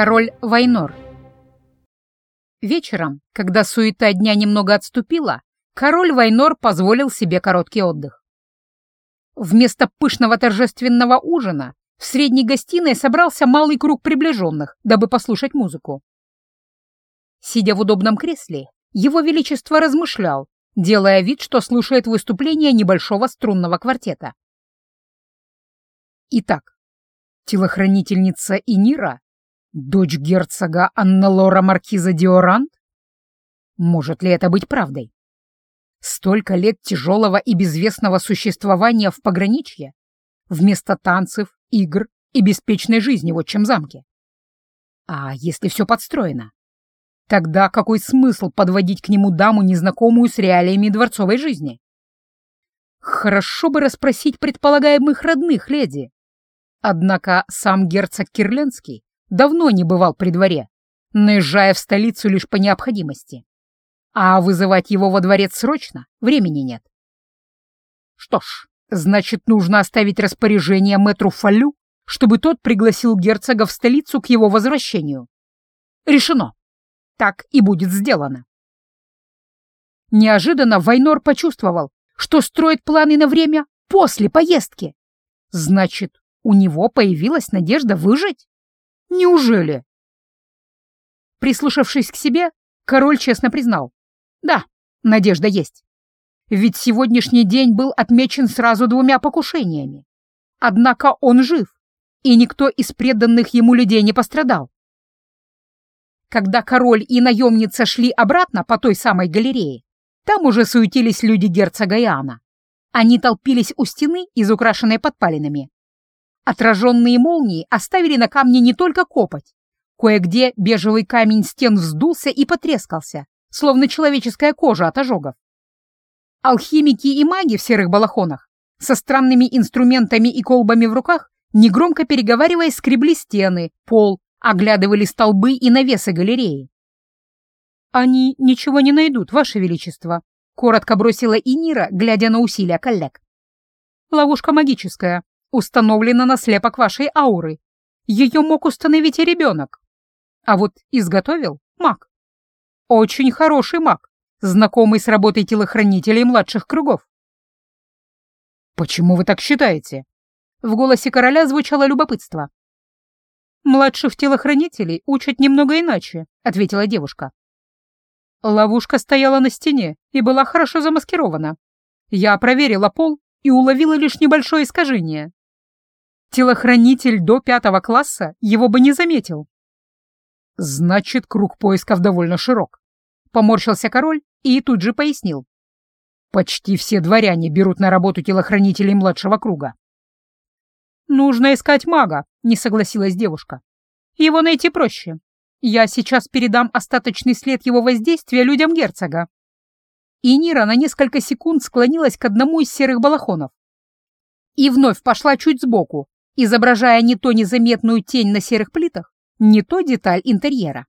Король Вайнор Вечером, когда суета дня немного отступила, король Вайнор позволил себе короткий отдых. Вместо пышного торжественного ужина в средней гостиной собрался малый круг приближенных, дабы послушать музыку. Сидя в удобном кресле, его величество размышлял, делая вид, что слушает выступление небольшого струнного квартета. Итак, телохранительница Инира Дочь герцога Анна-Лора Маркиза Диорант? Может ли это быть правдой? Столько лет тяжелого и безвестного существования в пограничье, вместо танцев, игр и беспечной жизни в отчим замке. А если все подстроено? Тогда какой смысл подводить к нему даму, незнакомую с реалиями дворцовой жизни? Хорошо бы расспросить предполагаемых родных леди. Однако сам герцог Кирленский давно не бывал при дворе, наезжая в столицу лишь по необходимости. А вызывать его во дворец срочно времени нет. Что ж, значит, нужно оставить распоряжение мэтру Фалю, чтобы тот пригласил герцога в столицу к его возвращению. Решено. Так и будет сделано. Неожиданно Вайнор почувствовал, что строит планы на время после поездки. Значит, у него появилась надежда выжить? Неужели? Прислушавшись к себе, король честно признал. Да, надежда есть. Ведь сегодняшний день был отмечен сразу двумя покушениями. Однако он жив, и никто из преданных ему людей не пострадал. Когда король и наемница шли обратно по той самой галерее, там уже суетились люди герцога Иоанна. Они толпились у стены, изукрашенной подпалинами, Отраженные молнии оставили на камне не только копоть. Кое-где бежевый камень стен вздулся и потрескался, словно человеческая кожа от ожогов. Алхимики и маги в серых балахонах со странными инструментами и колбами в руках, негромко переговариваясь, скребли стены, пол, оглядывали столбы и навесы галереи. «Они ничего не найдут, Ваше Величество», — коротко бросила Инира, глядя на усилия коллег. «Ловушка магическая, установлена на слепок вашей ауры. Ее мог установить и ребенок. А вот изготовил маг. Очень хороший маг, знакомый с работой телохранителей младших кругов. «Почему вы так считаете?» В голосе короля звучало любопытство. «Младших телохранителей учат немного иначе», — ответила девушка. Ловушка стояла на стене и была хорошо замаскирована. Я проверила пол и уловила лишь небольшое искажение. Телохранитель до пятого класса его бы не заметил. Значит, круг поисков довольно широк. Поморщился король и тут же пояснил. Почти все дворяне берут на работу телохранителей младшего круга. «Нужно искать мага», — не согласилась девушка. «Его найти проще. Я сейчас передам остаточный след его воздействия людям герцога». И Нира на несколько секунд склонилась к одному из серых балахонов и вновь пошла чуть сбоку, изображая не то незаметную тень на серых плитах, не то деталь интерьера.